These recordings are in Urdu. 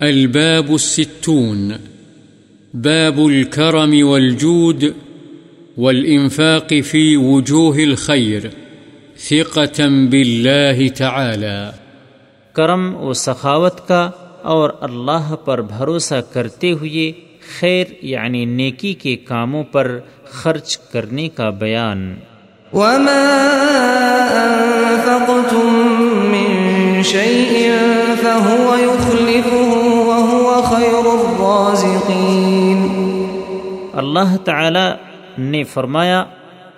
الباب الستون. باب الكرم والجود والإنفاق في وجوه الخير. ثقة بالله تعالى. کرم و سخاوت کا اور اللہ پر بھروسہ کرتے ہوئے خیر یعنی نیکی کے کاموں پر خرچ کرنے کا بیان۔ وما أنفقتم من شيء فهو يخلفه خير الرازقين اللہ تعالی نے فرمایا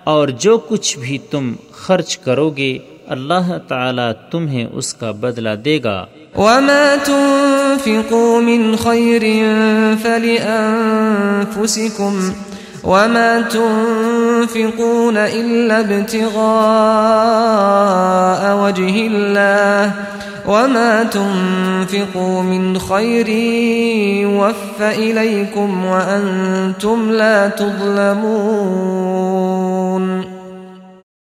اور جو کچھ بھی تم خرچ کرو گے اللہ تعالی تمہیں اس کا بدلہ دے گا۔ وما تنفقوا من خير فلأنفسكم وما تنفقون إلا ابتغاء وجه الله وما تنفقوا من خير وف إليكم وأنتم لا تظلمون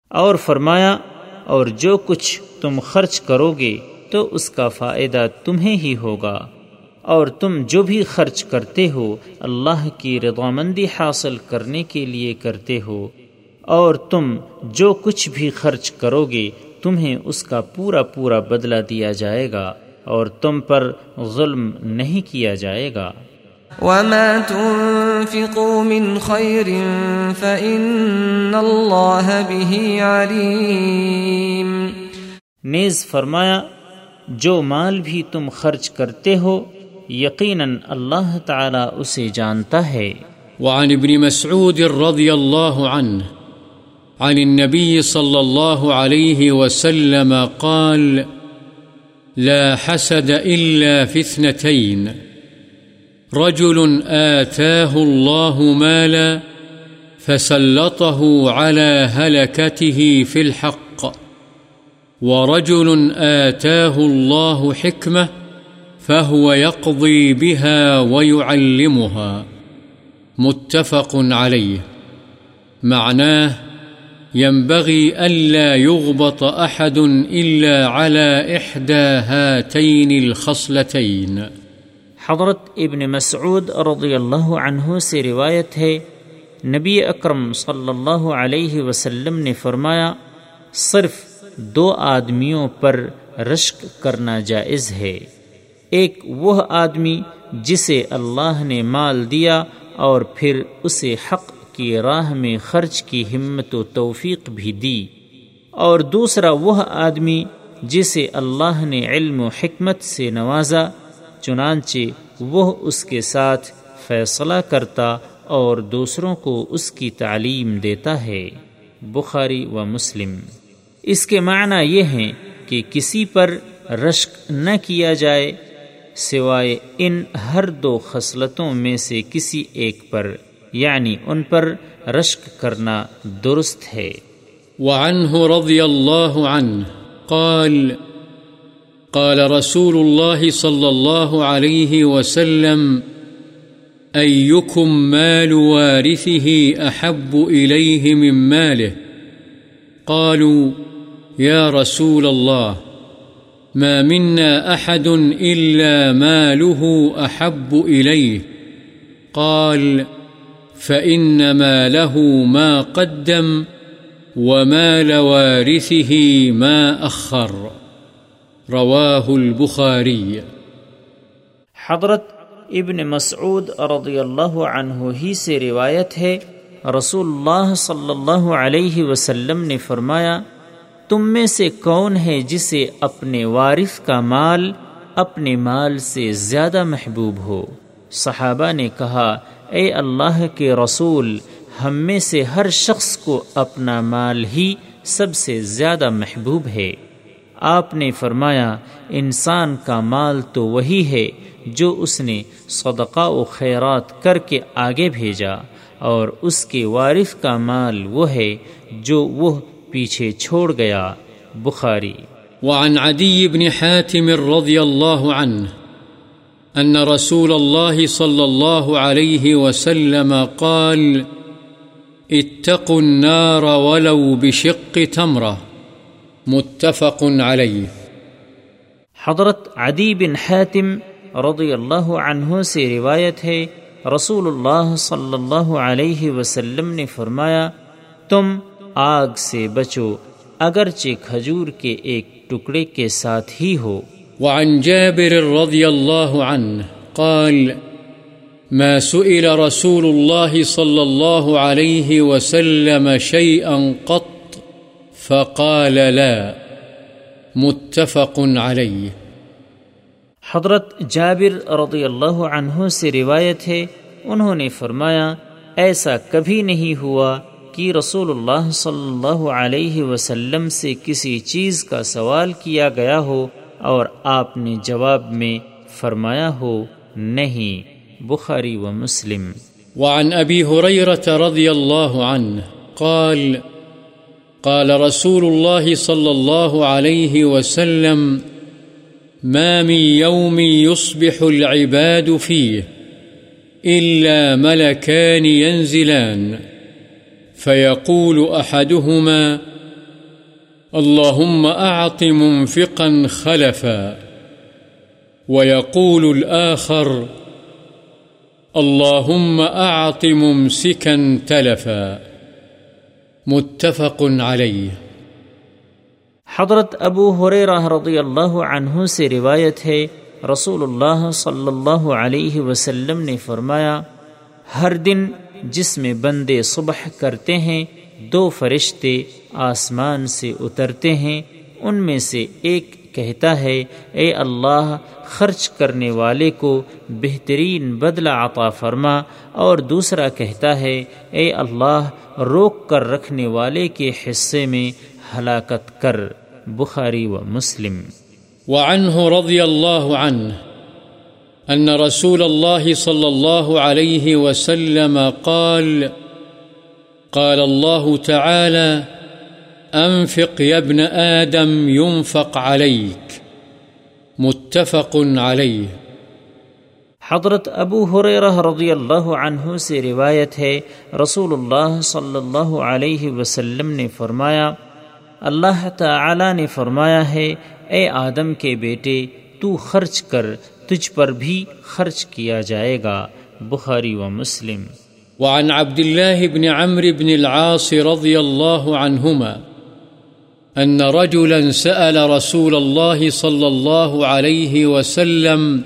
اور فرمایا، اور جو کچھ تم خرچ کرو گے تو اس کا فائدہ تمہیں ہی ہوگا۔ اور تم جو بھی خرچ کرتے ہو، اللہ کی رضامندی حاصل کرنے کے لیے کرتے ہو۔ اور تم جو کچھ بھی خرچ کرو گے تمہیں اس کا پورا پورا بدلہ دیا جائے گا اور تم پر ظلم نہیں کیا جائے گا۔ وما تنفقوا من خير فإن الله به عليم۔ نیز فرمایا جو مال بھی تم خرچ کرتے ہو یقیناً اللہ تعالی اسے جانتا ہے۔ وعن ابن مسعود رضي الله عنه عن النبي صلى الله عليه وسلم قال لا حسد إلا في اثنتين. رجل آتاه الله مالا فسلطه على هلكته في الحق. ورجل آتاه الله حكمة فهو يقضي بها ويعلمها. متفق عليه. معناه ينبغي ألا يغبط أحد إلا على إحدى هاتين الخصلتين. حضرت ابن مسعود رضی اللہ عنہ سے روایت ہے، نبی اکرم صلی اللہ علیہ وسلم نے فرمایا، صرف دو آدمیوں پر رشک کرنا جائز ہے۔ ایک وہ آدمی جسے اللہ نے مال دیا اور پھر اسے حق کی راہ میں خرچ کی ہمت و توفیق بھی دی اور دوسرا وہ آدمی جسے اللہ نے علم و حکمت سے نوازا، چنانچہ وہ اس کے ساتھ فیصلہ کرتا اور دوسروں کو اس کی تعلیم دیتا ہے۔ بخاری و مسلم۔ اس کے معنی یہ ہیں کہ کسی پر رشک نہ کیا جائے، سوائے ان ہر دو خصلتوں میں سے کسی ایک پر۔ یعنی ان پر رشک کرنا درست ہے۔ وعنه رضي الله عنه قال قال رسول الله صلى الله عليه وسلم أيكم مال وارثه أحب إليه من ماله؟ قالوا يا رسول الله ما منا أحد إلا ماله أحب إليه قال فإنما له ما قدم وما لوارثه ما أخر. رواه البخاري. حضرت ابن مسعود رضی اللہ عنہ ہی سے روایت ہے رسول اللہ صلی اللہ علیہ وسلم نے فرمایا، تم میں سے کون ہے جسے اپنے وارث کا مال، اپنے مال سے زیادہ محبوب ہو؟ صحابہ نے کہا، اے اللہ کے رسول، ہم میں سے ہر شخص کو اپنا مال ہی سب سے زیادہ محبوب ہے۔ آپ نے فرمایا، انسان کا مال تو وہی ہے جو اس نے صدقہ و خیرات کر کے آگے بھیجا، اور اس کے وارث کا مال وہ ہے جو وہ پیچھے چھوڑ گیا۔ بخاری۔ وعن عدي بن حاتم رضي الله عنه أن رسول الله صلى الله عليه وسلم قال، اتقوا النار ولو بشق تمرة. متفق عليه. حضرت عدی بن حاتم رضی اللہ عنہ سے روایت ہے، رسول اللہ صلی اللہ علیہ وسلم نے فرمایا، تم آگ سے بچو، اگرچہ کھجور کے ایک ٹکڑے کے ساتھ ہی ہو۔ وعن جابر رضي الله عنه قال ما سئل رسول الله صلى الله عليه وسلم شيئا قط، فقال لا، متفق عليه. حضرت جابر رضی اللہ عنہ سے روایت ہے، انہوں نے فرمایا، ایسا کبھی نہیں ہوا کہ رسول اللہ صلی اللہ علیہ وسلم سے کسی چیز کا سوال کیا گیا ہو۔ اور آپ نے جواب میں فرمایا ہو، نہیں، بخاری و مسلم۔ وعن ابي هريره رضي الله عنه قال قال رسول الله صلى الله عليه وسلم، ما من يوم يصبح العباد فيه إلا ملكان ينزلان فيقول أحدهما اللهم أعط منفقا خلفا ويقول الآخر اللهم أعط ممسكا تلفا متفق عليه. حضرت ابو حریرہ رضی اللہ عنہ سے روایت ہے رسول اللہ صلی اللہ علیہ وسلم نے فرمایا، ہر دن جس میں بندے صبح کرتے ہیں، دو فرشتے آسمان سے اترتے ہیں، ان میں سے ایک کہتا ہے، اے اللہ، خرچ کرنے والے کو بہترین بدلہ عطا فرما۔ اور دوسرا کہتا ہے، اے اللہ، روک کر رکھنے والے کے حصے میں ہلاکت کر۔ بخاری و مسلم۔ وعنه رضي الله عنه أن رسول الله صلى الله عليه وسلم قال قال الله تعالى أنفق يا ابن آدم ينفق عليك. متفق عليه. حضرت ابو حریرہ رضی اللہ عنہ سے روایت ہے رسول اللہ صلی اللہ علیہ وسلم نے فرمایا اللہ تعالی نے فرمایا ہے اے آدم کے بیٹے تو خرچ کر تجھ پر بھی خرچ کیا جائے گا۔ بخاری و مسلم۔ وعن عبد الله بن عمرو بن العاص رضي الله عنهما أن رجلا سأل رسول الله صلى الله عليه وسلم،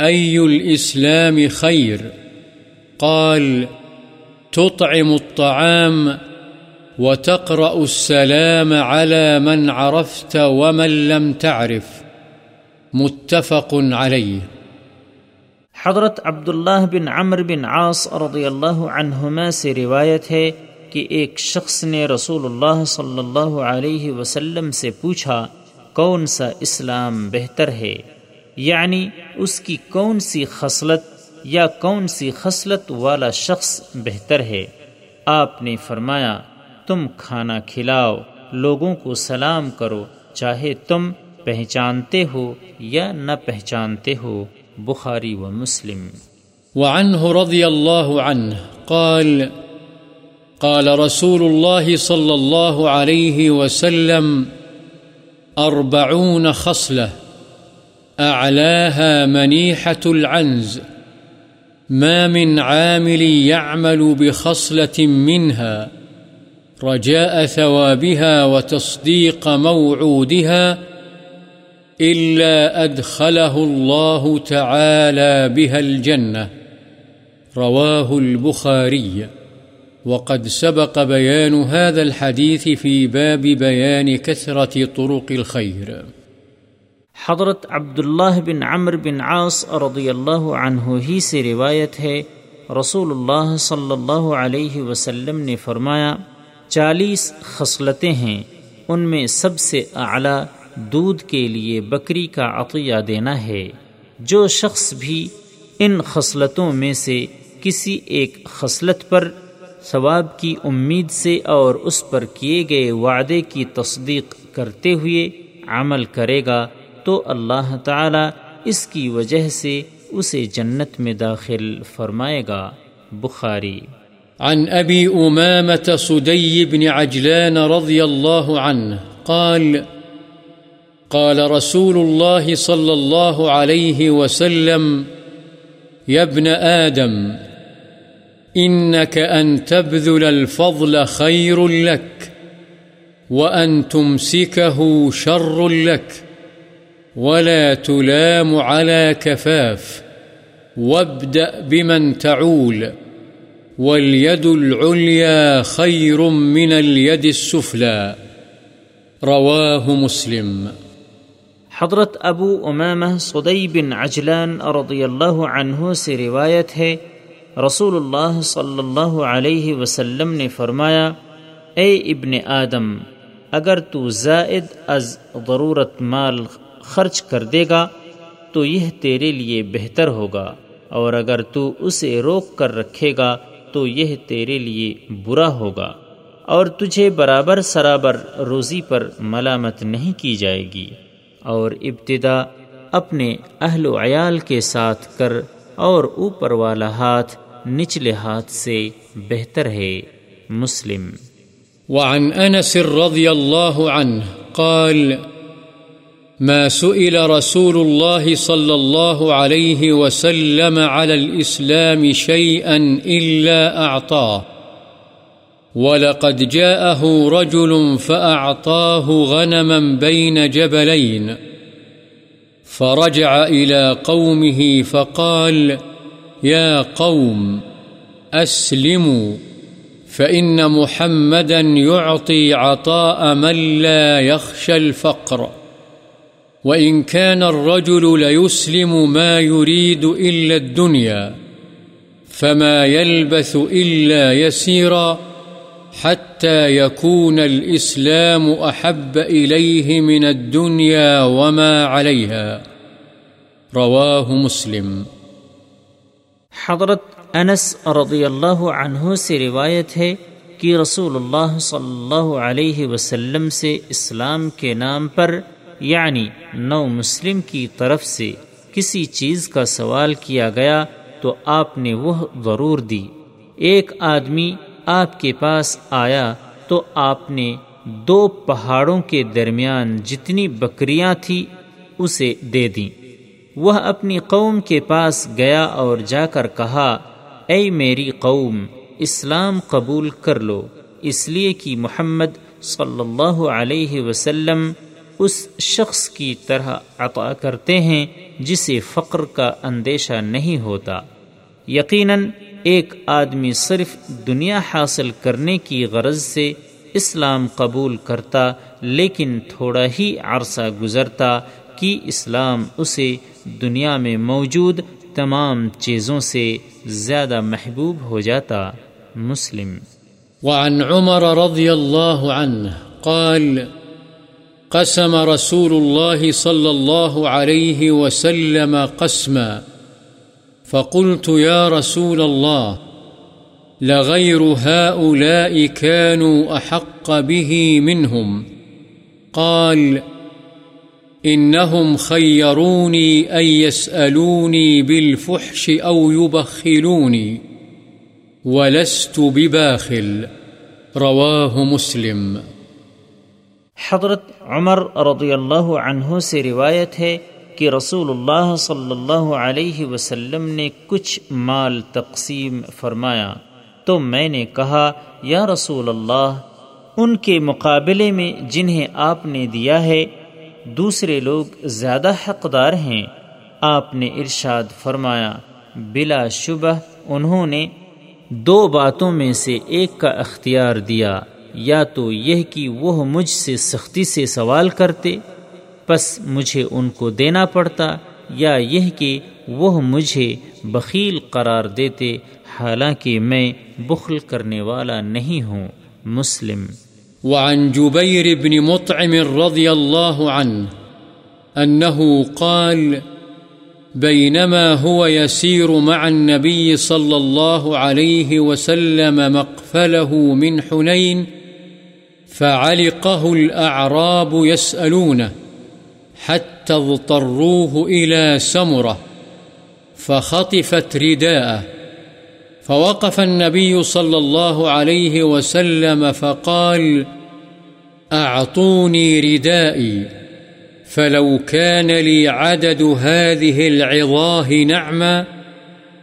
أي الإسلام خير؟ قال، تطعم الطعام وتقرأ السلام على من عرفت ومن لم تعرف. متفق عليه. حضرت عبداللہ بن عمر بن عاص رضی اللہ عنہما سے روایت ہے کہ ایک شخص نے رسول اللہ صلی اللہ علیہ وسلم سے پوچھا، کون سا اسلام بہتر ہے؟ یعنی اس کی کون سی خصلت یا کون سی خصلت والا شخص بہتر ہے؟ آپ نے فرمایا، تم کھانا کھلاؤ، لوگوں کو سلام کرو، چاہے تم پہچانتے ہو یا نہ پہچانتے ہو۔ بخاری و مسلم۔ وعنه رضي الله عنه قال قال رسول الله صلى الله عليه وسلم أربعون خصلة أعلاها منيحة العنز، ما من عامل يعمل بخصلة منها، رجاء ثوابها وتصديق موعودها إلا أدخله الله تعالى بها الجنة رواه البخاري وقد سبق بيان هذا الحديث في باب بيان كثرة طرق الخير. حضرت عبداللہ بن عمر بن عاص رضی اللہ عنہ ہی سے روایت ہے رسول اللہ صلی اللہ علیہ وسلم نے فرمایا، چالیس خصلتیں ہیں، ان میں سب سے اعلیٰ دودھ کے لیے بکری کا عطیہ دینا ہے۔ جو شخص بھی ان خصلتوں میں سے کسی ایک خصلت پر ثواب کی امید سے اور اس پر کیے گئے وعدے کی تصدیق کرتے ہوئے عمل کرے گا، تو اللہ تعالی اس کی وجہ سے اسے جنت میں داخل فرمائے گا۔ بخاری۔ عن أبي أمامة صدي بن عجلان رضي الله عنه قال قال رسول الله صلى الله عليه وسلم يا ابن آدم إنك أن تبذل الفضل خير لك وأن تمسكه شر لك ولا تلام على كفاف وابدأ بمن تعول واليد العليا خير من اليد السفلى رواه مسلم. حضرت ابو امامہ صدی بن عجلان رضی اللہ عنہ سے روایت ہے رسول اللہ صلی اللہ علیہ وسلم نے فرمایا اے ابن آدم اگر تو زائد از ضرورت مال خرچ کر دے گا تو یہ تیرے لیے بہتر ہوگا اور اگر تو اسے روک کر رکھے گا تو یہ تیرے لیے برا ہوگا اور تجھے برابر سرابر روزی پر ملامت نہیں کی جائے گی اور ابتدا اپنے اہل و عیال کے ساتھ کر اور اوپر والا ہاتھ نچلے ہاتھ سے بہتر ہے مسلم۔ وعن انس رضی اللہ عنہ قال، ما سئل رسول الله صلى الله عليه وسلم على الإسلام شيئا إلا أعطاه ولقد جاءه رجل فأعطاه غنما بين جبلين فرجع إلى قومه فقال فقال يا قوم، أسلموا، فإن محمدا يعطي عطاء من لا يخشى الفقر. وإن كان الرجل ليسلم ما يريد إلا الدنيا، فما يلبث إلا يسيراً، حتى يكون الإسلام أحب إليه من الدنيا وما عليها. رواه مسلم. حضرت انس رضی اللہ عنہ سے روایت ہے کہ رسول اللہ صلی اللہ علیہ وسلم سے اسلام کے نام پر یعنی نو مسلم کی طرف سے کسی چیز کا سوال کیا گیا تو آپ نے وہ ضرور دی۔ ایک آدمی آپ کے پاس آیا تو آپ نے دو پہاڑوں کے درمیان جتنی بکریاں تھیں اسے دے دیں۔ وہ اپنی قوم کے پاس گیا اور جا کر کہا، اے میری قوم، اسلام قبول کر لو، اس لیے کہ محمد صلی اللہ علیہ وسلم اس شخص کی طرح عطا کرتے ہیں جسے فقر کا اندیشہ نہیں ہوتا۔ یقیناً ایک آدمی صرف دنیا حاصل کرنے کی غرض سے اسلام قبول کرتا، لیکن تھوڑا ہی عرصہ گزرتا کہ اسلام اسے دنیا میں موجود تمام چیزوں سے زیادہ محبوب ہو جاتا مسلم۔ وعن عمر رضی اللہ عنہ قال، قسم رسول الله صلى الله عليه وسلم قسما، فقلت يا رسول الله لغير هؤلاء كانوا أحق به منهم قال إنهم خيروني أن يسألوني بالفحش أو يبخلوني، ولست بباخل. رواه مسلم. حضرت عمر رضی اللہ عنہ سے روایت ہے کہ رسول اللہ صلی اللہ علیہ وسلم نے کچھ مال تقسیم فرمایا۔ تو میں نے کہا، یا رسول اللہ، ان کے مقابلے میں جنہیں آپ نے دیا ہے دوسرے لوگ زیادہ حقدار ہیں۔ آپ نے ارشاد فرمایا، بلا شبہ انہوں نے دو باتوں میں سے ایک کا اختیار دیا۔ یا تو یہ کہ وہ مجھ سے سختی سے سوال کرتے، پس مجھے ان کو دینا پڑتا، یا یہ کہ وہ مجھے بخیل قرار دیتے، حالانکہ میں بخل کرنے والا نہیں ہوں۔ مسلم وعن جبير بن مطعم رضي الله عنه أنه قال، بينما هو يسير مع النبي صلى الله عليه وسلم مقفله من حنين، فعلقه الأعراب يسألونه، حتى اضطروه إلى سمرة، فخطفت رداءه. فوقف النبي صلى الله عليه وسلم فقال، أعطوني ردائي، فلو كان لي عدد هذه العظاه نعما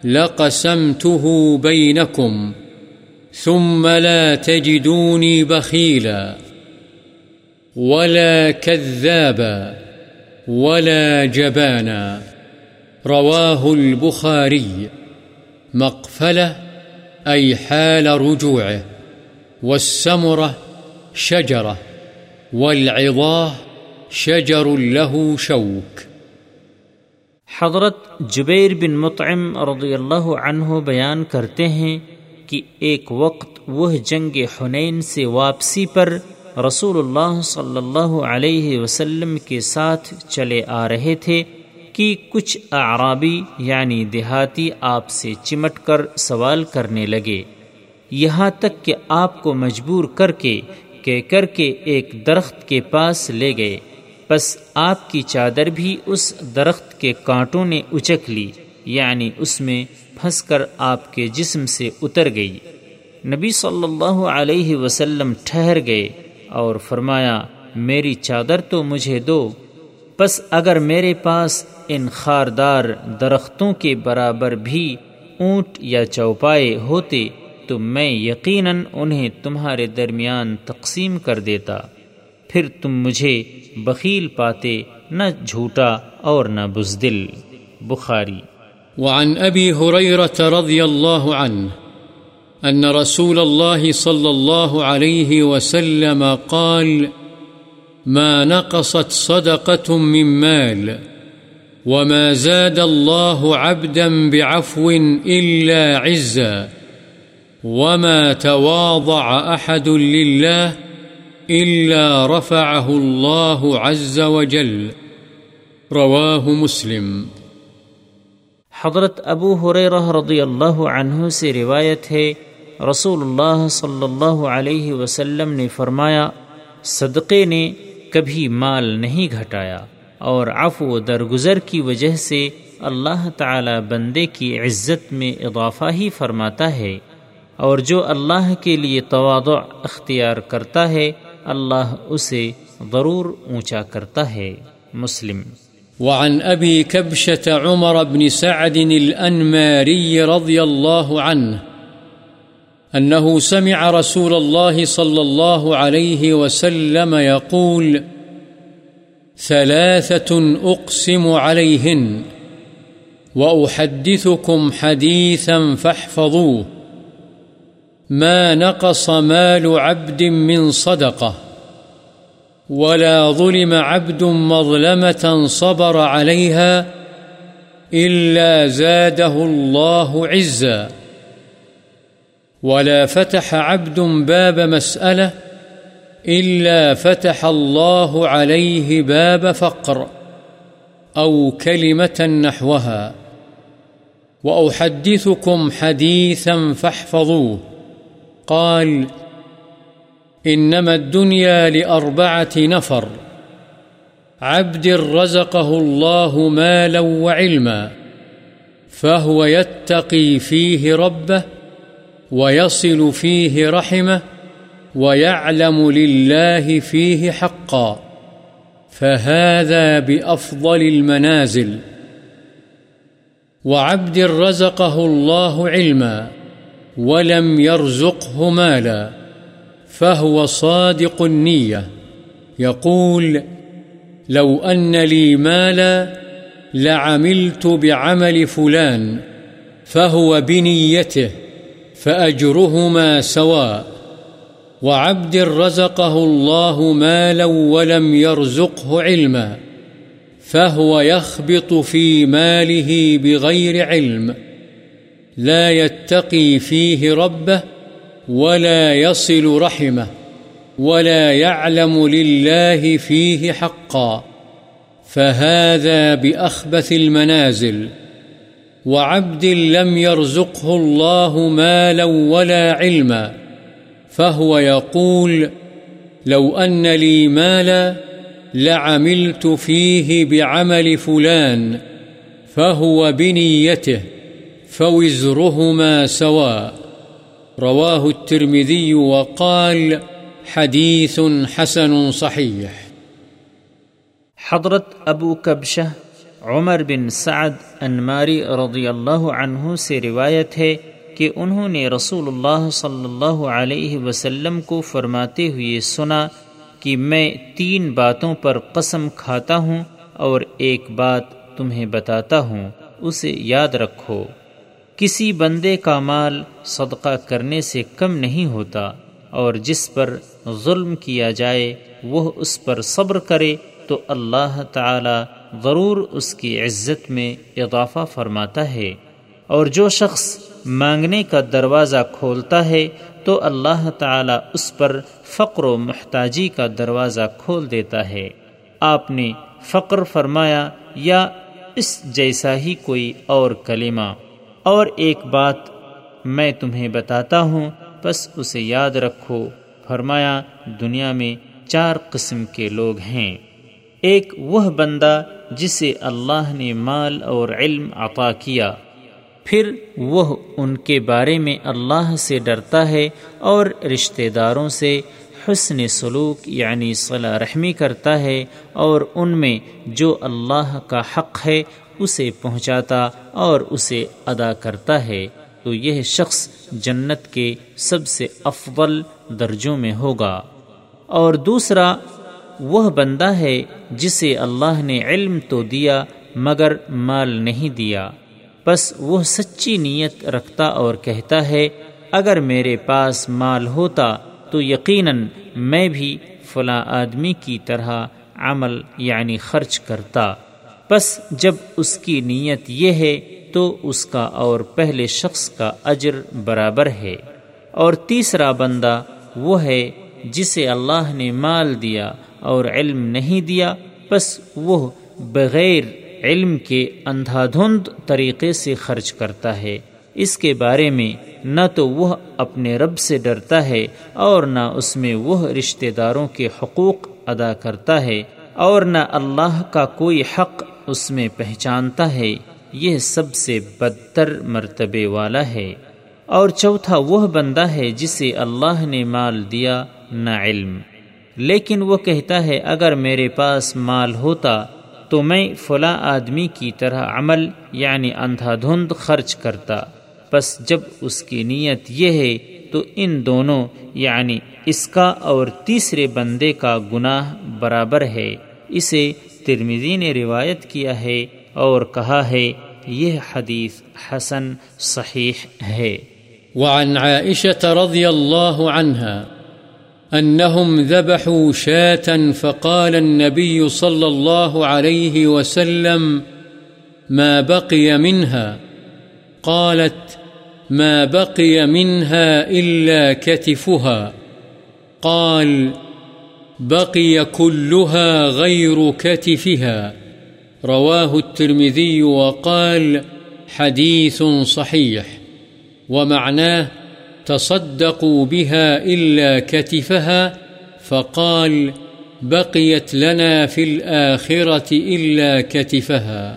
لقسمته بينكم، ثم لا تجدوني بخيلا، ولا كذابا، ولا جبانا. رواه البخاري. مقفله اي حال رجوعه والسمره شجره والعظاه شجر له شوك. حضرت جبیر بن مطعم رضی اللہ عنہ بیان کرتے ہیں کہ ایک وقت وہ جنگ حنین سے واپسی پر رسول اللہ صلی اللہ علیہ وسلم کے ساتھ چلے آ رہے تھے کہ کچھ اعرابی یعنی دیہاتی آپ سے چمٹ کر سوال کرنے لگے۔ یہاں تک کہ آپ کو مجبور کر کے کہ کر کے ایک درخت کے پاس لے گئے۔ بس آپ کی چادر بھی اس درخت کے کانٹوں نے اچک لی یعنی اس میں پھنس کر آپ کے جسم سے اتر گئی۔ نبی صلی اللہ علیہ وسلم ٹھہر گئے اور فرمایا، میری چادر تو مجھے دو۔ بس اگر میرے پاس ان خاردار درختوں کے برابر بھی اونٹ یا چوپائے ہوتے تو میں یقیناً انہیں تمہارے درمیان تقسیم کر دیتا۔ پھر تم مجھے بخیل پاتے نہ جھوٹا اور نہ بزدل۔ بخاری۔ وعن ابی حریرت رضی اللہ عنہ ان رسول الله صلى الله عليه وسلم قال ما نقصت صدقة من مال وما زاد الله عبدا بعفو إلا عزا وما تواضع أحد لله إلا رفعه الله عز وجل. رواه مسلم. حضرت ابو حریرہ رضی اللہ عنہ سے روایت ہے، رسول اللہ صلی اللہ علیہ وسلم نے فرمایا، صدقے نے کبھی مال نہیں گھٹایا اور عفو درگزر کی وجہ سے اللہ تعالی بندے کی عزت میں اضافہ ہی فرماتا ہے۔ اور جو اللہ کے لیے توادع اختیار کرتا ہے، اللہ اسے ضرور اونچا کرتا ہے۔ مسلم۔ وعن أبي كبشة عمر بن سعد الأنماري رضي الله عنه أنه سمع رسول الله صلى الله عليه وسلم يقول، ثلاثة أقسم عليهن، وأحدثكم حديثا فاحفظوه، ما نقص مال عبد من صدقة، ولا ظلم عبد مظلمة صبر عليها إلا زاده الله عزا. ولا فتح عبد باب مسألة إلا فتح الله عليه باب فقر أو كلمة نحوها. وأحدثكم حديثا فاحفظوه. قال إنما الدنيا لأربعة نفر. عبد رزقه الله مالا وعلما، فهو يتقي فيه ربه ويصل فيه رحمه ويعلم لله فيه حقا فهذا بأفضل المنازل وعبد رزقه الله علما ولم يرزقه مالا فهو صادق النية يقول لو أن لي مالا لعملت بعمل فلان فهو بنيته فأجرهما سواء وعبد رزقه الله مالا ولم يرزقه علما. فهو يخبط في ماله بغير علم. لا يتقي فيه ربه ولا يصل رحمه. ولا يعلم لله فيه حقا. فهذا بأخبث المنازل. وعبد لم يرزقه الله مالا ولا علما، فهو يقول، لو أن لي مالا لعملت فيه بعمل فلان، فهو بنيته، فوزرهما سواء. رواه الترمذي وقال، حديث حسن صحيح. حضرت ابو کبشہ عمر بن سعد انماری رضی اللہ عنہ سے روایت ہے کہ انہوں نے رسول اللہ صلی اللہ علیہ وسلم کو فرماتے ہوئے سنا کہ میں تین باتوں پر قسم کھاتا ہوں اور ایک بات تمہیں بتاتا ہوں، اسے یاد رکھو۔ کسی بندے کا مال صدقہ کرنے سے کم نہیں ہوتا اور جس پر ظلم کیا جائے، وہ اس پر صبر کرے تو اللہ تعالی ضرور اس کی عزت میں اضافہ فرماتا ہے۔ اور جو شخص مانگنے کا دروازہ کھولتا ہے، تو اللہ تعالی اس پر فقر و محتاجی کا دروازہ کھول دیتا ہے۔ آپ نے فقر فرمایا، یا اس جیسا ہی کوئی اور کلمہ۔ اور ایک بات میں تمہیں بتاتا ہوں بس اسے یاد رکھو۔ فرمایا، دنیا میں چار قسم کے لوگ ہیں۔ ایک وہ بندہ جسے اللہ نے مال اور علم عطا کیا۔ پھر وہ ان کے بارے میں اللہ سے ڈرتا ہے اور رشتہ داروں سے حسن سلوک یعنی صلاح رحمی کرتا ہے اور ان میں جو اللہ کا حق ہے اسے پہنچاتا اور اسے ادا کرتا ہے۔ تو یہ شخص جنت کے سب سے افضل درجوں میں ہوگا۔ اور دوسرا وہ بندہ ہے جسے اللہ نے علم تو دیا مگر مال نہیں دیا۔ بس وہ سچی نیت رکھتا اور کہتا ہے، اگر میرے پاس مال ہوتا تو یقیناً میں بھی فلاں آدمی کی طرح عمل یعنی خرچ کرتا۔ بس جب اس کی نیت یہ ہے تو اس کا اور پہلے شخص کا اجر برابر ہے۔ اور تیسرا بندہ وہ ہے جسے اللہ نے مال دیا اور علم نہیں دیا، بس وہ بغیر علم کے اندھا دھند طریقے سے خرچ کرتا ہے۔ اس کے بارے میں نہ تو وہ اپنے رب سے ڈرتا ہے اور نہ اس میں وہ رشتہ داروں کے حقوق ادا کرتا ہے اور نہ اللہ کا کوئی حق اس میں پہچانتا ہے۔ یہ سب سے بدتر مرتبے والا ہے۔ اور چوتھا وہ بندہ ہے جسے اللہ نے مال دیا، نہ علم۔ لیکن وہ کہتا ہے، اگر میرے پاس مال ہوتا تو میں فلاں آدمی کی طرح عمل یعنی اندھا دھند خرچ کرتا۔ بس جب اس کی نیت یہ ہے تو ان دونوں یعنی اس کا اور تیسرے بندے کا گناہ برابر ہے۔ اسے ترمیزی نے روایت کیا ہے اور کہا ہے، یہ حدیث حسن صحیح ہے۔ وعن عائشة رضي الله عنها أنهم ذبحوا شاة فقال النبي صلى الله عليه وسلم ما بقي منها؟ قالت ما بقي منها إلا كتفها. قال بقي كلها غير كتفها. رواه الترمذي وقال حديث صحيح. ومعناه تصدقوا بها إلا كتفها فقال، بقيت لنا في الآخرة إلا كتفها.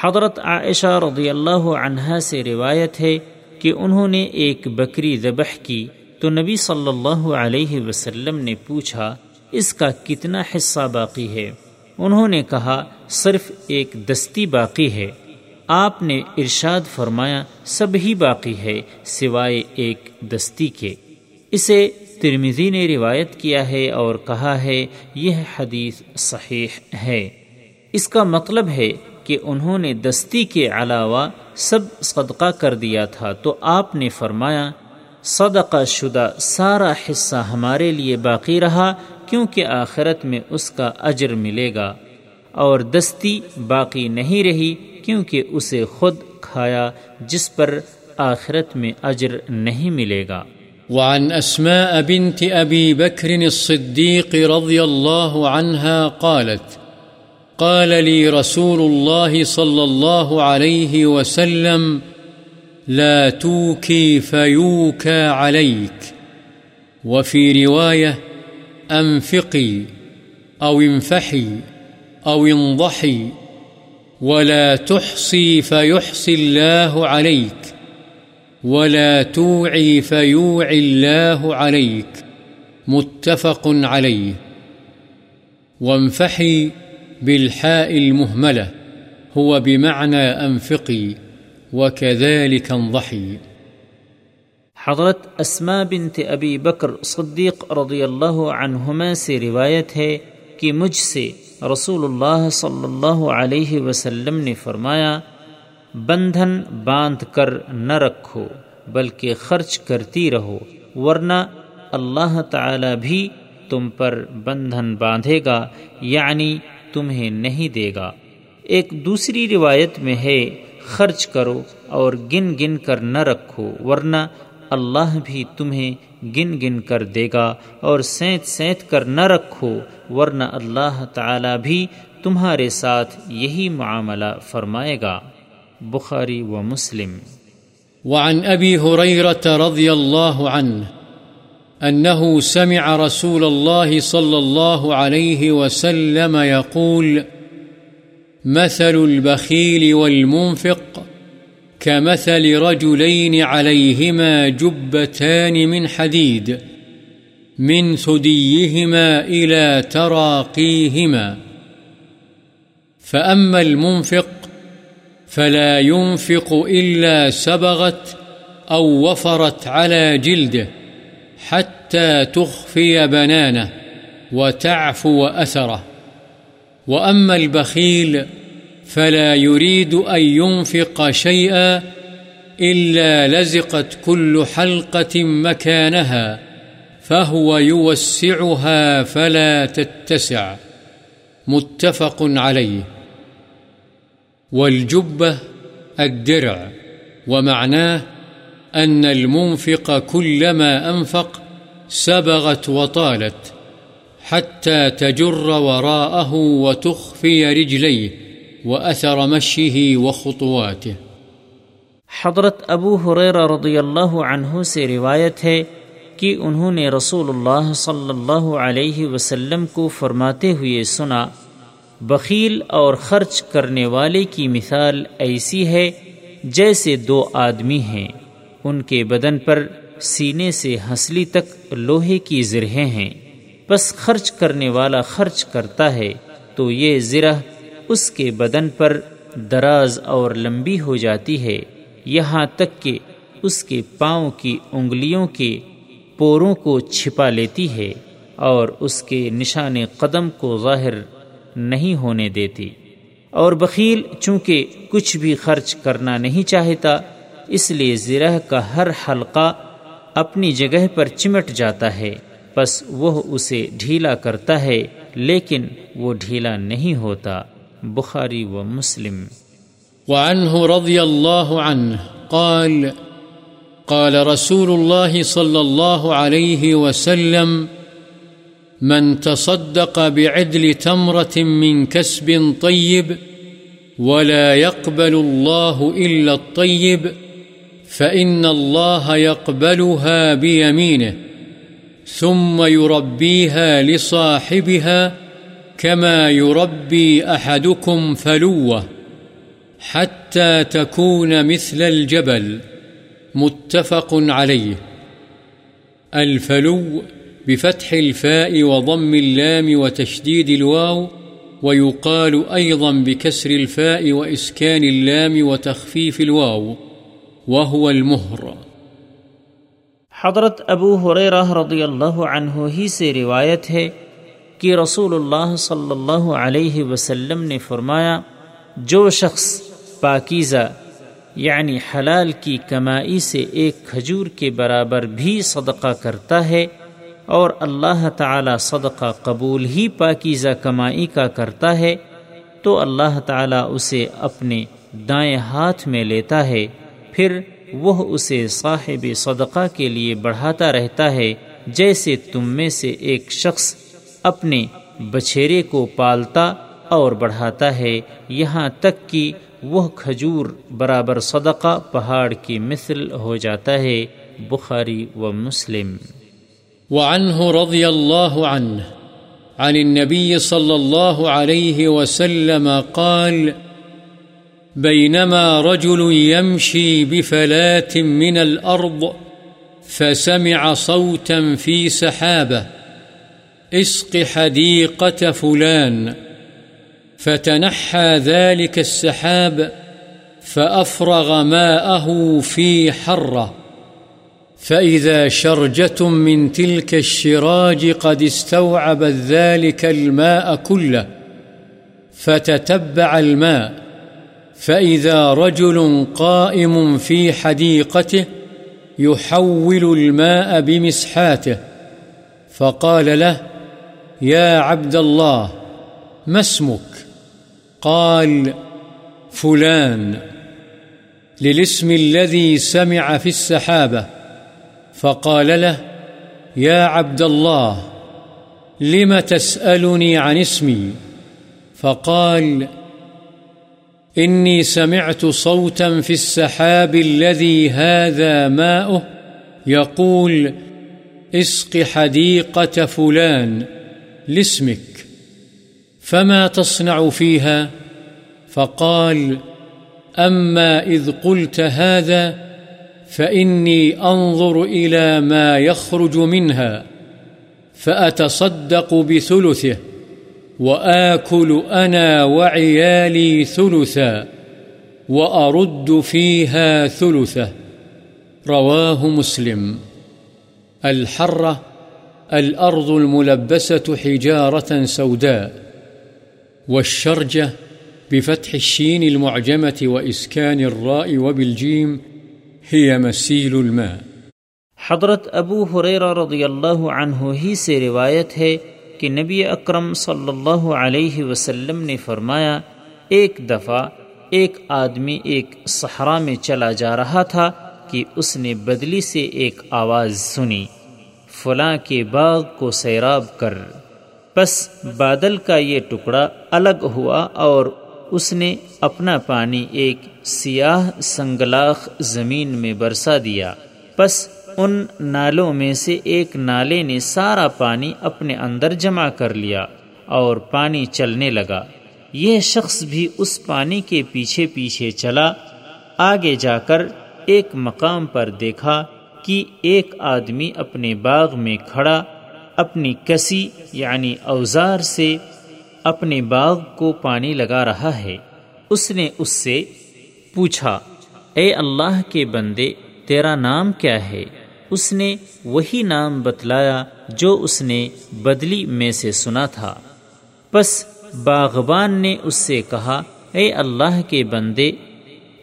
حضرت عائشہ رضی اللہ عنہا سے روایت ہے کہ انہوں نے ایک بکری ذبح کی تو نبی صلی اللہ علیہ وسلم نے پوچھا، اس کا کتنا حصہ باقی ہے؟ انہوں نے کہا، صرف ایک دستی باقی ہے۔ آپ نے ارشاد فرمایا، سب ہی باقی ہے سوائے ایک دستی کے۔ اسے ترمیزی نے روایت کیا ہے اور کہا ہے، یہ حدیث صحیح ہے۔ اس کا مطلب ہے کہ انہوں نے دستی کے علاوہ سب صدقہ کر دیا تھا۔ تو آپ نے فرمایا، صدقہ شدہ سارا حصہ ہمارے لیے باقی رہا، کیونکہ آخرت میں اس کا اجر ملے گا۔ اور دستی باقی نہیں رہی کیونکہ اسے خود کھایا جس پر آخرت میں اجر نہیں ملے گا۔ وعن اسماء بنت ابی بکر الصدیق رضی اللہ عنها قالت، قال لي رسول الله صلى الله عليه وسلم، لا توكي فيوكى عليك، وفي رواية، أنفقي، أو انفحي، أو انضحي. ولا تحصي فيحصي الله عليك ولا توعي فيوعي الله عليك متفق عليه وانفحي بالحاء المهملة هو بمعنى أنفقي وكذلك انضحي حضرت اسما بنت ابی بکر صدیق رضی اللہ عنہما سے روایت ہے کہ مجھ سے رسول اللہ صلی اللہ علیہ وسلم نے فرمایا، بندھن باندھ کر نہ رکھو، بلکہ خرچ کرتی رہو، ورنہ اللہ تعالی بھی تم پر بندھن باندھے گا یعنی تمہیں نہیں دے گا۔ ایک دوسری روایت میں ہے، خرچ کرو اور گن گن کر نہ رکھو، ورنہ اللہ بھی تمہیں گن گن کر دے گا اور سینت سینت کر نہ رکھو، ورنہ اللہ تعالی بھی تمہارے ساتھ یہی معاملہ فرمائے گا۔ بخاری و مسلم۔ وعن أبي هريرة رضي الله عنه أنه سمع رسول الله صلى الله عليه وسلم يقول مثل البخيل والمنفق كمثل رجلين عليهما جبتان من حديد، من ثديهما إلى تراقيهما. فأما المنفق فلا ينفق إلا سبغت أو وفرت على جلده حتى تخفي بنانه وتعفو أثره. وأما البخيل فلا يريد أن ينفق شيئا إلا لزقت كل حلقة مكانها، فهو يوسعها فلا تتسع، متفق عليه. والجبة الدرع، ومعناه أن المنفق كلما أنفق سبغت وطالت حتى تجر وراءه وتخفي رجليه. وأثر مشيه وخطواته. حضرت ابو حریر رضی اللہ عنہ سے روایت ہے کہ انہوں نے رسول اللہ صلی اللہ علیہ وسلم کو فرماتے ہوئے سنا، بخیل اور خرچ کرنے والے کی مثال ایسی ہے جیسے دو آدمی ہیں۔ ان کے بدن پر سینے سے ہنسلی تک لوہے کی زرہیں ہیں۔ بس خرچ کرنے والا خرچ کرتا ہے تو یہ زرہ اس کے بدن پر دراز اور لمبی ہو جاتی ہے، یہاں تک کہ اس کے پاؤں کی انگلیوں کے پوروں کو چھپا لیتی ہے اور اس کے نشان قدم کو ظاہر نہیں ہونے دیتی۔ اور بخیل، چونکہ کچھ بھی خرچ کرنا نہیں چاہتا، اس لیے زرہ کا ہر حلقہ اپنی جگہ پر چمٹ جاتا ہے۔ بس وہ اسے ڈھیلا کرتا ہے، لیکن وہ ڈھیلا نہیں ہوتا۔ بخاری و مسلم۔ وعنه رضي الله عنه قال قال رسول الله صلى الله عليه وسلم، من تصدق بعدل تمرة من كسب طيب، ولا يقبل الله إلا الطيب، فإن الله يقبلها بيمينه، ثم يربيها لصاحبها كما يربي أحدكم فلوة حتى تكون مثل الجبل متفق عليه. الفلو بفتح الفاء وضم اللام وتشديد الواو، ويقال أيضا بكسر الفاء وإسكان اللام وتخفيف الواو، وهو المهر. حضرت ابو حریرہ رضی اللہ عنہ ہی سے روایت ہے کہ رسول اللہ صلی اللہ علیہ وسلم نے فرمایا، جو شخص پاکیزہ یعنی حلال کی کمائی سے ایک کھجور کے برابر بھی صدقہ کرتا ہے اور اللہ تعالی صدقہ قبول ہی پاکیزہ کمائی کا کرتا ہے، تو اللہ تعالی اسے اپنے دائیں ہاتھ میں لیتا ہے، پھر وہ اسے صاحب صدقہ کے لیے بڑھاتا رہتا ہے، جیسے تم میں سے ایک شخص اپنے بچھیرے کو پالتا اور بڑھاتا ہے۔ یہاں تک کہ وہ کھجور برابر صدقہ پہاڑ کی مثل ہو جاتا ہے۔ بخاری و مسلم۔ وعنه رضي الله عنه عن النبي صلى الله عليه وسلم قال بينما رجل يمشي بفلات من الأرض فسمع صوتا في سحابه اسق حديقة فلان، فتنحى ذلك السحاب، فأفرغ ماءه في حرة فإذا شرجة من تلك الشراج قد استوعبت ذلك الماء كله، فتتبع الماء. فإذا رجل قائم في حديقته يحول الماء بمسحاته، فقال له يا عبد الله، ما اسمك؟ قال، فلان. للاسم الذي سمع في السحابة. فقال له، يا عبد الله، لم تسألني عن اسمي؟ فقال، إني سمعت صوتا في السحاب الذي هذا ماؤه، يقول، اسق حديقة فلان. لاسمك، فما تصنع فيها؟ فقال، أما إذ قلت هذا، فإني أنظر إلى ما يخرج منها، فأتصدق بثلثه، وآكل أنا وعيالي ثلثا، وأرد فيها ثلثه. رواه مسلم. الحرة الأرض الملبسة حجارة سوداء والشرجة بفتح الشين المعجمة وإسكان الراء وبالجيم هي مسيل الماء. حضرت ابو حریرہ رضی اللہ عنہ ہی سے روایت ہے کہ نبی اکرم صلی اللہ علیہ وسلم نے فرمایا، ایک دفعہ ایک آدمی ایک صحرا میں چلا جا رہا تھا کہ اس نے بدلی سے ایک آواز سنی۔ فلاں کے باغ کو سیراب کر۔ بس بادل کا یہ ٹکڑا الگ ہوا اور اس نے اپنا پانی ایک سیاہ سنگلاخ زمین میں برسا دیا۔ بس ان نالوں میں سے ایک نالے نے سارا پانی اپنے اندر جمع کر لیا اور پانی چلنے لگا۔ یہ شخص بھی اس پانی کے پیچھے پیچھے چلا۔ آگے جا کر ایک مقام پر دیکھا۔ کہ ایک آدمی اپنے باغ میں کھڑا، اپنی کسی یعنی اوزار سے اپنے باغ کو پانی لگا رہا ہے۔ اس نے اس سے پوچھا، اے اللہ کے بندے، تیرا نام کیا ہے؟ اس نے وہی نام بتلایا جو اس نے بدلی میں سے سنا تھا۔ بس باغبان نے اس سے کہا، اے اللہ کے بندے،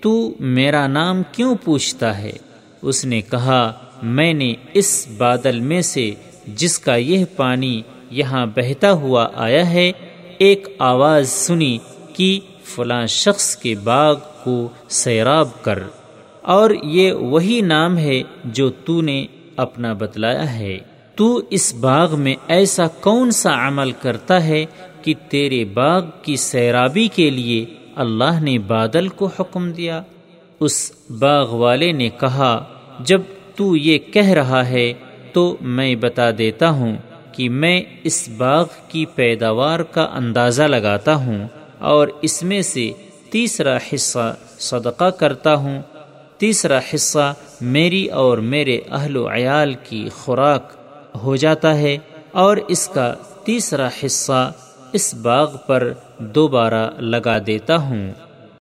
تو میرا نام کیوں پوچھتا ہے؟ اس نے کہا، میں نے اس بادل میں سے جس کا یہ پانی یہاں بہتا ہوا آیا ہے، ایک آواز سنی کہ فلاں شخص کے باغ کو سیراب کر۔ اور یہ وہی نام ہے جو تو نے اپنا بتلایا ہے۔ تو اس باغ میں ایسا کون سا عمل کرتا ہے کہ تیرے باغ کی سیرابی کے لیے اللہ نے بادل کو حکم دیا؟ اس باغ والے نے کہا، جب تو یہ کہہ رہا ہے تو میں بتا دیتا ہوں کہ میں اس باغ کی پیداوار کا اندازہ لگاتا ہوں اور اس میں سے تیسرا حصہ صدقہ کرتا ہوں۔ تیسرا حصہ میری اور میرے اہل و عیال کی خوراک ہو جاتا ہے اور اس کا تیسرا حصہ اس باغ پر دوبارہ لگا دیتا ہوں۔